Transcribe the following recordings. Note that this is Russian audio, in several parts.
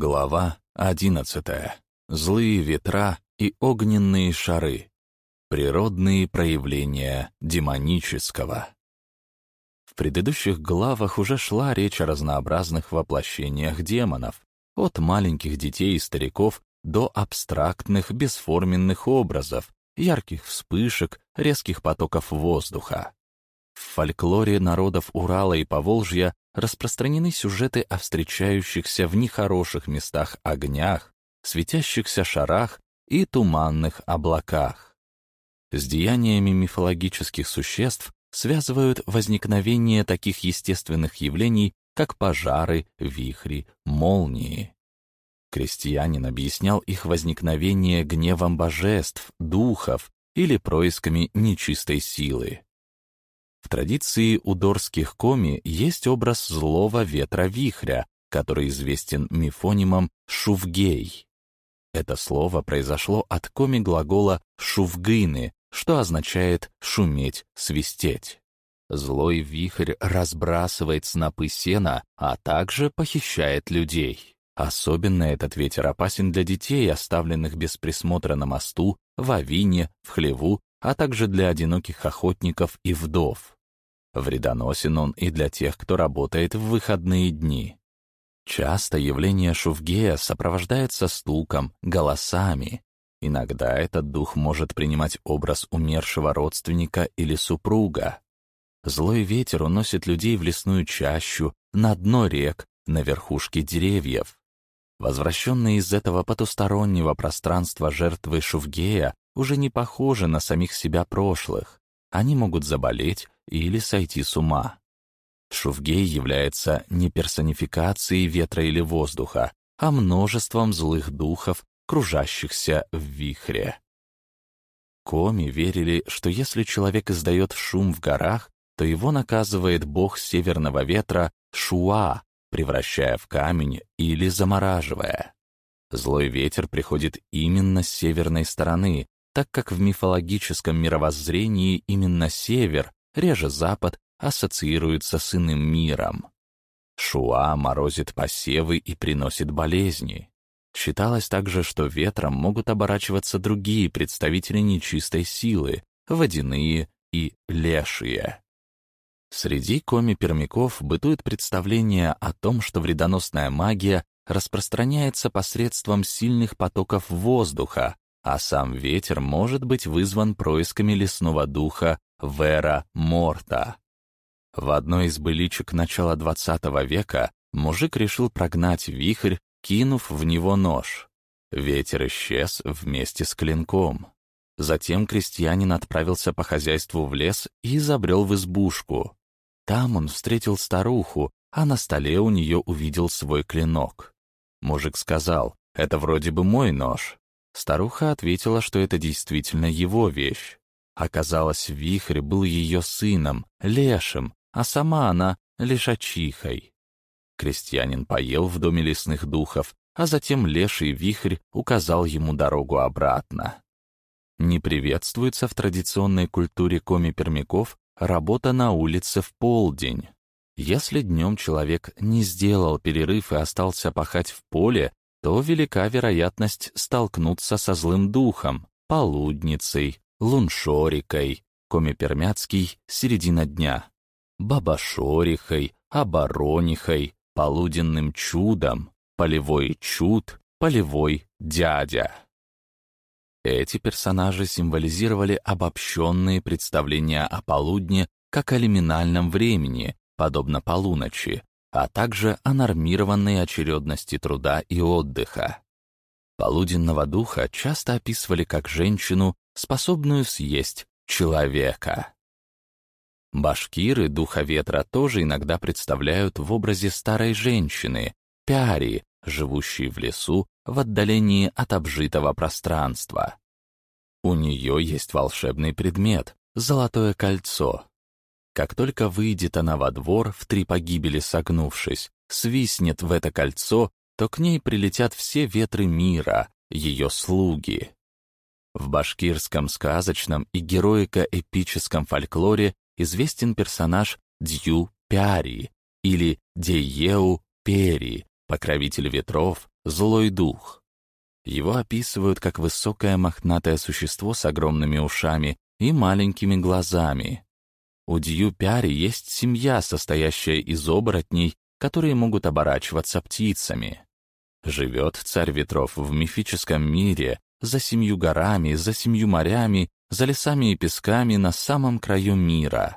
Глава одиннадцатая. Злые ветра и огненные шары. Природные проявления демонического. В предыдущих главах уже шла речь о разнообразных воплощениях демонов, от маленьких детей и стариков до абстрактных бесформенных образов, ярких вспышек, резких потоков воздуха. В фольклоре народов Урала и Поволжья распространены сюжеты о встречающихся в нехороших местах огнях, светящихся шарах и туманных облаках. С деяниями мифологических существ связывают возникновение таких естественных явлений, как пожары, вихри, молнии. Крестьянин объяснял их возникновение гневом божеств, духов или происками нечистой силы. В традиции удорских коми есть образ злого ветра-вихря, который известен мифонимом «шувгей». Это слово произошло от коми-глагола «шувгыны», что означает «шуметь, свистеть». Злой вихрь разбрасывает снопы сена, а также похищает людей. Особенно этот ветер опасен для детей, оставленных без присмотра на мосту, в авине, в хлеву, а также для одиноких охотников и вдов. Вредоносен он и для тех, кто работает в выходные дни. Часто явление Шуфгея сопровождается стуком, голосами. Иногда этот дух может принимать образ умершего родственника или супруга. Злой ветер уносит людей в лесную чащу, на дно рек, на верхушки деревьев. Возвращенные из этого потустороннего пространства жертвы Шуфгея уже не похожи на самих себя прошлых. Они могут заболеть или сойти с ума. Шуфгей является не персонификацией ветра или воздуха, а множеством злых духов, кружащихся в вихре. Коми верили, что если человек издает шум в горах, то его наказывает бог северного ветра Шуа, превращая в камень или замораживая. Злой ветер приходит именно с северной стороны, так как в мифологическом мировоззрении именно север, реже запад, ассоциируется с иным миром. Шуа морозит посевы и приносит болезни. Считалось также, что ветром могут оборачиваться другие представители нечистой силы, водяные и лешие. Среди коми-пермяков бытует представление о том, что вредоносная магия распространяется посредством сильных потоков воздуха, а сам ветер может быть вызван происками лесного духа Вера Морта. В одной из быличек начала XX века мужик решил прогнать вихрь, кинув в него нож. Ветер исчез вместе с клинком. Затем крестьянин отправился по хозяйству в лес и забрел в избушку. Там он встретил старуху, а на столе у нее увидел свой клинок. Мужик сказал, «Это вроде бы мой нож». Старуха ответила, что это действительно его вещь. Оказалось, Вихрь был ее сыном, лешим, а сама она — лишачихой. Крестьянин поел в доме лесных духов, а затем леший Вихрь указал ему дорогу обратно. Не приветствуется в традиционной культуре коми-пермяков работа на улице в полдень. Если днем человек не сделал перерыв и остался пахать в поле, то велика вероятность столкнуться со злым духом, полудницей, луншорикой, коми-пермяцкий — середина дня, бабашорихой, оборонихой, полуденным чудом, полевой чуд, полевой дядя. Эти персонажи символизировали обобщенные представления о полудне как о лиминальном времени, подобно полуночи, а также о нормированной очередности труда и отдыха. Полуденного духа часто описывали как женщину, способную съесть человека. Башкиры духа ветра тоже иногда представляют в образе старой женщины, пяри, живущей в лесу в отдалении от обжитого пространства. У нее есть волшебный предмет — золотое кольцо. Как только выйдет она во двор, в три погибели согнувшись, свистнет в это кольцо, то к ней прилетят все ветры мира, ее слуги. В башкирском сказочном и героико-эпическом фольклоре известен персонаж Дью Пяри или Дееу Пери, покровитель ветров, злой дух. Его описывают как высокое мохнатое существо с огромными ушами и маленькими глазами. У Дью-Пяри есть семья, состоящая из оборотней, которые могут оборачиваться птицами. Живет царь ветров в мифическом мире, за семью горами, за семью морями, за лесами и песками на самом краю мира.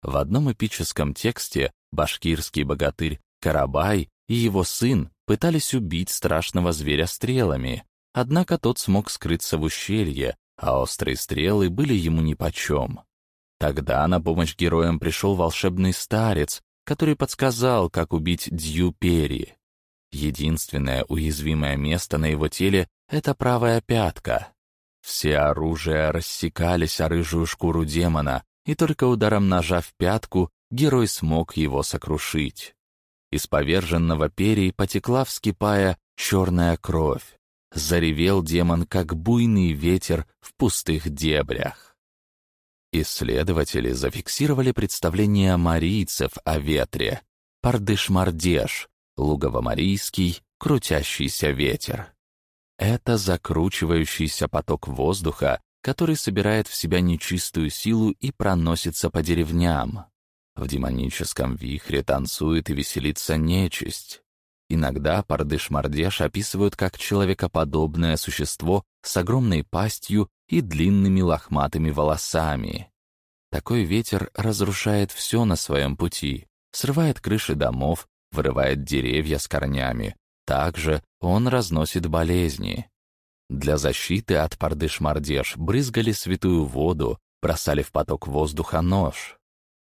В одном эпическом тексте башкирский богатырь Карабай и его сын пытались убить страшного зверя стрелами, однако тот смог скрыться в ущелье, а острые стрелы были ему нипочем. Тогда на помощь героям пришел волшебный старец, который подсказал, как убить Дью Пери. Единственное уязвимое место на его теле — это правая пятка. Все оружия рассекались о рыжую шкуру демона, и только ударом ножа в пятку герой смог его сокрушить. Из поверженного перий потекла, вскипая, черная кровь. Заревел демон, как буйный ветер в пустых дебрях. Исследователи зафиксировали представление марийцев о ветре. Пардыш-мардеш, лугово-марийский, крутящийся ветер. Это закручивающийся поток воздуха, который собирает в себя нечистую силу и проносится по деревням. В демоническом вихре танцует и веселится нечисть. Иногда Пардыш-Мардеш описывают как человекоподобное существо с огромной пастью и длинными лохматыми волосами. Такой ветер разрушает все на своем пути, срывает крыши домов, вырывает деревья с корнями. Также он разносит болезни. Для защиты от пардыш-мардеш брызгали святую воду, бросали в поток воздуха нож.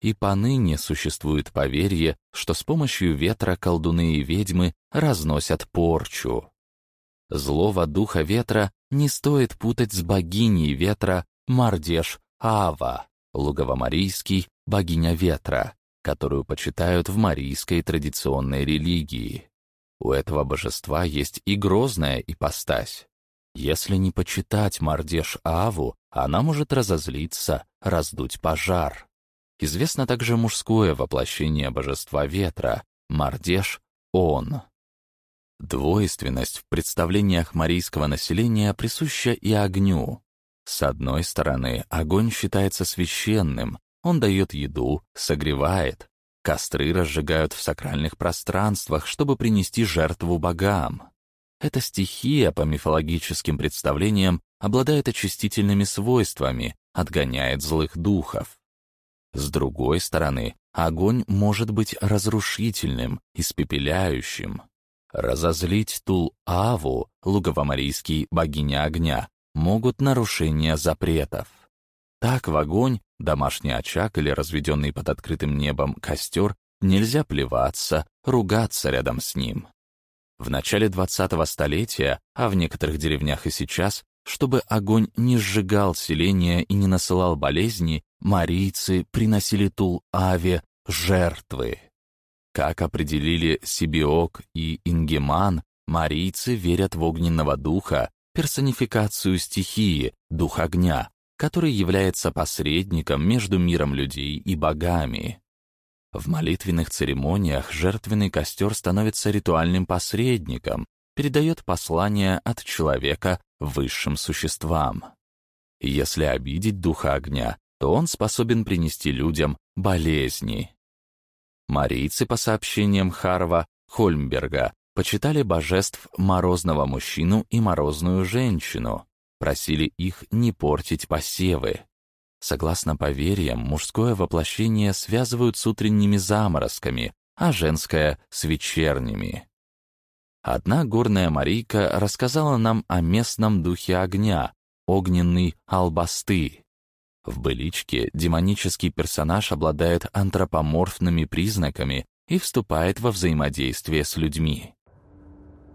И поныне существует поверье, что с помощью ветра колдуны и ведьмы разносят порчу. Злого духа ветра не стоит путать с богиней ветра Мардеш Ава, луговомарийский, богиня ветра, которую почитают в марийской традиционной религии. У этого божества есть и грозная ипостась. Если не почитать Мардеш Аву, она может разозлиться, раздуть пожар. Известно также мужское воплощение божества ветра — Мардеш Он. Двойственность в представлениях марийского населения присуща и огню. С одной стороны, огонь считается священным, он дает еду, согревает. Костры разжигают в сакральных пространствах, чтобы принести жертву богам. Эта стихия, по мифологическим представлениям, обладает очистительными свойствами, отгоняет злых духов. С другой стороны, огонь может быть разрушительным, испепеляющим. Разозлить Тул-Аву, луговомарийский богиня огня, могут нарушения запретов. Так в огонь, домашний очаг или разведенный под открытым небом костер, нельзя плеваться, ругаться рядом с ним. В начале 20-го столетия, а в некоторых деревнях и сейчас, чтобы огонь не сжигал селения и не насылал болезни, марийцы приносили Тул-Аве жертвы. Как определили Сибиок и Ингеман, марийцы верят в огненного духа, персонификацию стихии, дух огня, который является посредником между миром людей и богами. В молитвенных церемониях жертвенный костер становится ритуальным посредником, передает послание от человека высшим существам. Если обидеть духа огня, то он способен принести людям болезни. Марийцы, по сообщениям Харва Хольмберга, почитали божеств морозного мужчину и морозную женщину, просили их не портить посевы. Согласно поверьям, мужское воплощение связывают с утренними заморозками, а женское — с вечерними. Одна горная Марийка рассказала нам о местном духе огня, огненный албасты. В «Быличке» демонический персонаж обладает антропоморфными признаками и вступает во взаимодействие с людьми.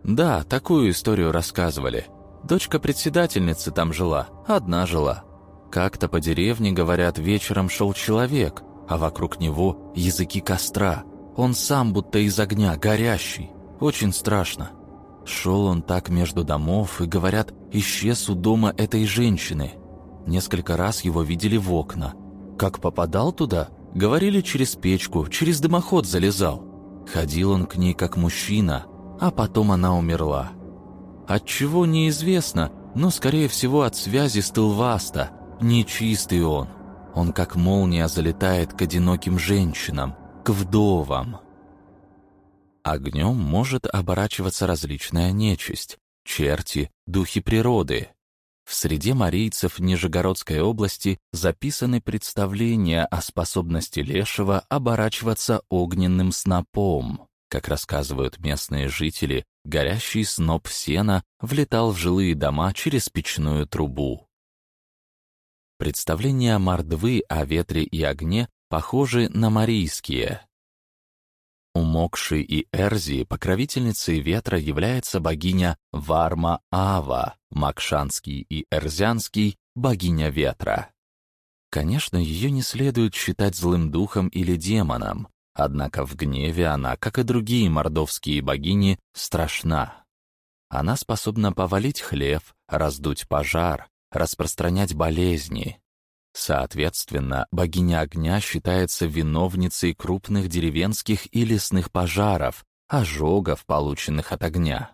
Да, такую историю рассказывали. Дочка председательницы там жила, одна жила. Как-то по деревне, говорят, вечером шел человек, а вокруг него языки костра. Он сам будто из огня, горящий. Очень страшно. Шел он так между домов и, говорят, исчез у дома этой женщины. Несколько раз его видели в окна. Как попадал туда, говорили через печку, через дымоход залезал. Ходил он к ней как мужчина, а потом она умерла. От чего неизвестно, но, скорее всего, от связи с Тылваста. Нечистый он. Он как молния залетает к одиноким женщинам, к вдовам. Огнем может оборачиваться различная нечисть, черти, духи природы. В среде марийцев Нижегородской области записаны представления о способности лешего оборачиваться огненным снопом. Как рассказывают местные жители, горящий сноп сена влетал в жилые дома через печную трубу. Представления мордвы о ветре и огне похожи на марийские. У Мокши и Эрзи покровительницей ветра является богиня Варма-Ава, Макшанский и Эрзянский — богиня ветра. Конечно, ее не следует считать злым духом или демоном, однако в гневе она, как и другие мордовские богини, страшна. Она способна повалить хлев, раздуть пожар, распространять болезни, Соответственно, богиня огня считается виновницей крупных деревенских и лесных пожаров, ожогов, полученных от огня.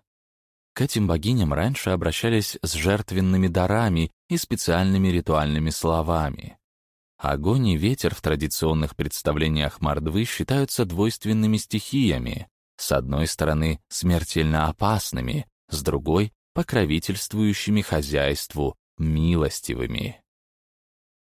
К этим богиням раньше обращались с жертвенными дарами и специальными ритуальными словами. Огонь и ветер в традиционных представлениях мордвы считаются двойственными стихиями, с одной стороны смертельно опасными, с другой — покровительствующими хозяйству, милостивыми.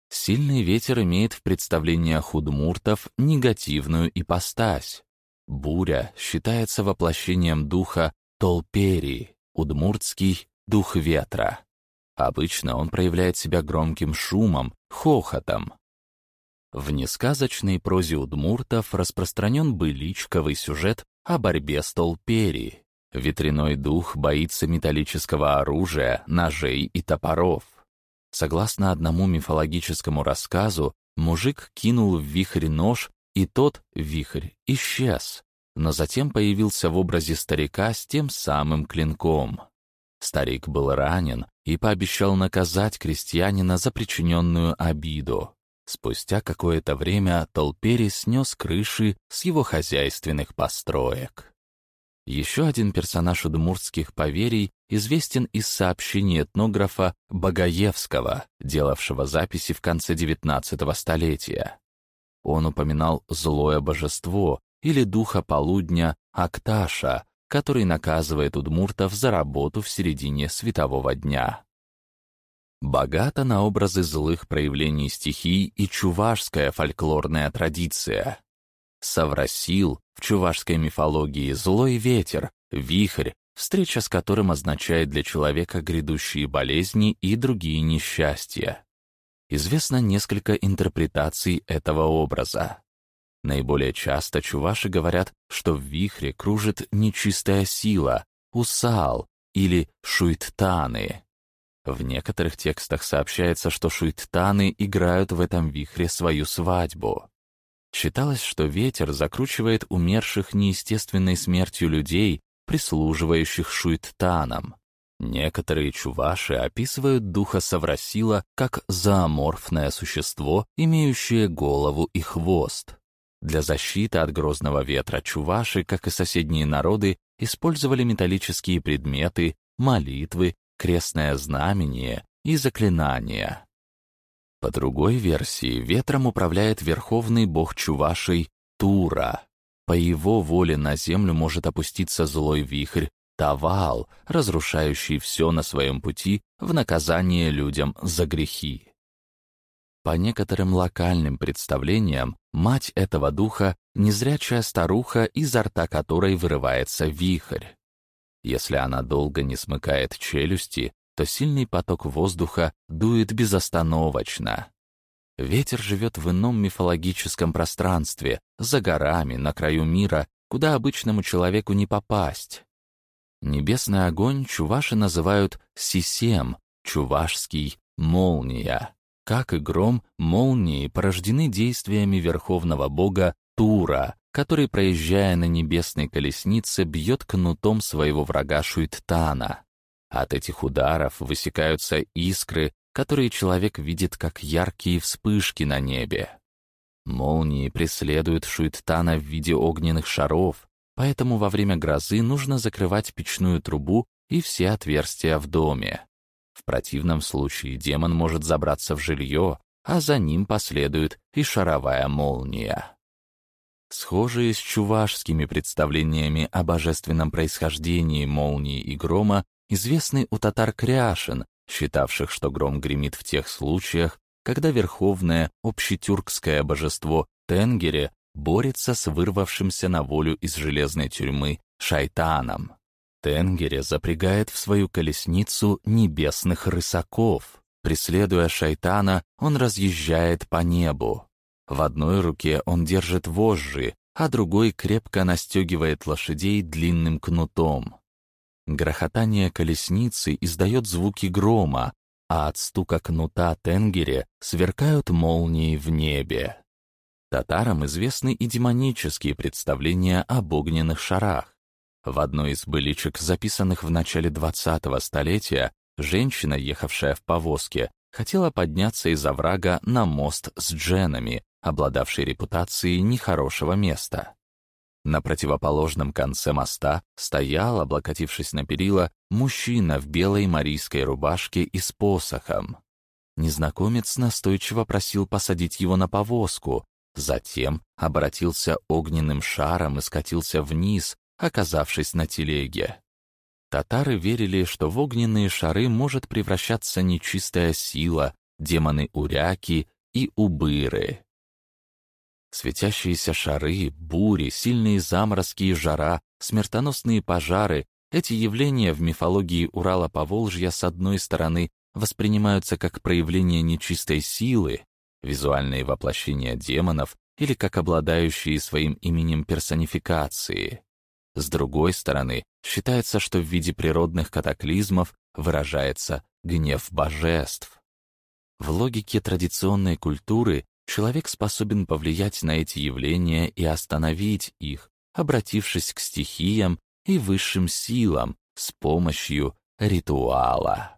Сильный ветер имеет в представлениях удмуртов негативную ипостась. Буря считается воплощением духа Толпери, удмуртский дух ветра. Обычно он проявляет себя громким шумом, хохотом. В несказочной прозе удмуртов распространен быличковый сюжет о борьбе с Толпери. Ветряной дух боится металлического оружия, ножей и топоров. Согласно одному мифологическому рассказу, мужик кинул в вихрь нож, и тот, вихрь, исчез, но затем появился в образе старика с тем самым клинком. Старик был ранен и пообещал наказать крестьянина за причиненную обиду. Спустя какое-то время Толпери снес крыши с его хозяйственных построек. Еще один персонаж удмуртских поверий известен из сообщений этнографа Багаевского, делавшего записи в конце XIX столетия. Он упоминал злое божество или духа полудня Акташа, который наказывает удмуртов за работу в середине светового дня. Богата на образы злых проявлений стихий и чувашская фольклорная традиция. Саврасил в чувашской мифологии злой ветер, вихрь, встреча с которым означает для человека грядущие болезни и другие несчастья. Известно несколько интерпретаций этого образа. Наиболее часто чуваши говорят, что в вихре кружит нечистая сила, усал или шуйттаны. В некоторых текстах сообщается, что шуйттаны играют в этом вихре свою свадьбу. Считалось, что ветер закручивает умерших неестественной смертью людей, прислуживающих шуйттанам. Некоторые чуваши описывают духа Саврасила как зооморфное существо, имеющее голову и хвост. Для защиты от грозного ветра чуваши, как и соседние народы, использовали металлические предметы, молитвы, крестное знамение и заклинания. По другой версии, ветром управляет верховный бог Чувашей Тура. По его воле на землю может опуститься злой вихрь Тавал, разрушающий все на своем пути в наказание людям за грехи. По некоторым локальным представлениям, мать этого духа — незрячая старуха, изо рта которой вырывается вихрь. Если она долго не смыкает челюсти, то сильный поток воздуха дует безостановочно. Ветер живет в ином мифологическом пространстве, за горами, на краю мира, куда обычному человеку не попасть. Небесный огонь чуваши называют сисем, чувашский молния. Как и гром, молнии порождены действиями верховного бога Тура, который, проезжая на небесной колеснице, бьет кнутом своего врага Шуйттана. От этих ударов высекаются искры, которые человек видит как яркие вспышки на небе. Молнии преследуют Шуиттана в виде огненных шаров, поэтому во время грозы нужно закрывать печную трубу и все отверстия в доме. В противном случае демон может забраться в жилье, а за ним последует и шаровая молния. Схожие с чувашскими представлениями о божественном происхождении молнии и грома известны у татар Кряшин, считавших, что гром гремит в тех случаях, когда верховное общетюркское божество Тенгере борется с вырвавшимся на волю из железной тюрьмы шайтаном. Тенгере запрягает в свою колесницу небесных рысаков. Преследуя шайтана, он разъезжает по небу. В одной руке он держит вожжи, а другой крепко настегивает лошадей длинным кнутом. Грохотание колесницы издает звуки грома, а от стука кнута Тенгере сверкают молнии в небе. Татарам известны и демонические представления об огненных шарах. В одной из быличек, записанных в начале 20-го столетия, женщина, ехавшая в повозке, хотела подняться из оврага на мост с дженами, обладавший репутацией нехорошего места. На противоположном конце моста стоял, облокотившись на перила, мужчина в белой марийской рубашке и с посохом. Незнакомец настойчиво просил посадить его на повозку, затем обратился огненным шаром и скатился вниз, оказавшись на телеге. Татары верили, что в огненные шары может превращаться нечистая сила, демоны-уряки и убыры. Светящиеся шары, бури, сильные заморозки и жара, смертоносные пожары — эти явления в мифологии Урала-Поволжья с одной стороны воспринимаются как проявление нечистой силы, визуальные воплощения демонов или как обладающие своим именем персонификации. С другой стороны, считается, что в виде природных катаклизмов выражается гнев божеств. В логике традиционной культуры человек способен повлиять на эти явления и остановить их, обратившись к стихиям и высшим силам с помощью ритуала.